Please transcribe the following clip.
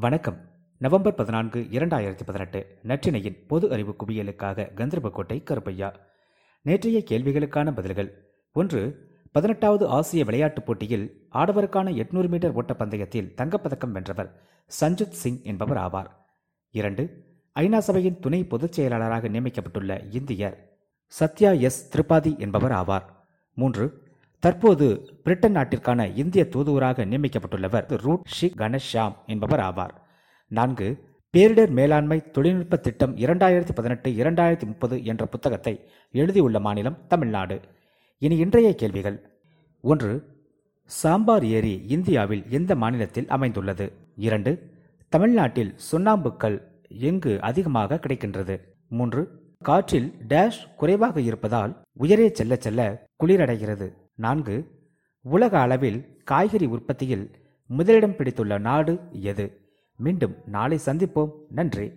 வணக்கம். நவம்பர் பதினான்கு இரண்டாயிரத்தி பதினெட்டு நற்றினையின் பொது அறிவு குவியலுக்காக கந்தர்போட்டை கருப்பையா. நேற்றைய கேள்விகளுக்கான பதில்கள். ஒன்று பதினெட்டாவது ஆசிய விளையாட்டுப் போட்டியில் ஆடவருக்கான எட்நூறு மீட்டர் ஓட்டப்பந்தயத்தில் தங்கப்பதக்கம் வென்றவர் சஞ்சுத் சிங் என்பவர் ஆவார். இரண்டு ஐநா சபையின் துணை பொதுச் செயலாளராக நியமிக்கப்பட்டுள்ள இந்தியர் சத்யா எஸ். திரிபாதி என்பவர் ஆவார். மூன்று தற்போது பிரிட்டன் நாட்டிற்கான இந்திய தூதுவராக நியமிக்கப்பட்டுள்ளவர். ரூட் ஷி கணேஷ்யாம் என்பவர் ஆவார். நான்கு பேரிடர் மேலாண்மை தொழில்நுட்ப திட்டம் இரண்டாயிரத்தி பதினெட்டு இரண்டாயிரத்தி முப்பது என்ற புத்தகத்தை எழுதியுள்ள மாநிலம் தமிழ்நாடு. இனி இன்றைய கேள்விகள். ஒன்று சாம்பார் ஏரி இந்தியாவில் எந்த மாநிலத்தில் அமைந்துள்ளது? இரண்டு தமிழ்நாட்டில் சுண்ணாம்புக்கல் எங்கு அதிகமாக கிடைக்கின்றது? மூன்று காற்றில் டேஷ் குறைவாக இருப்பதால் உயரே செல்ல செல்ல குளிரடைகிறது. நான்கு உலக அளவில் காய்கறி உற்பத்தியில் முதலிடம் பிடித்துள்ள நாடு எது? மீண்டும் நாளை சந்திப்போம். நன்றி.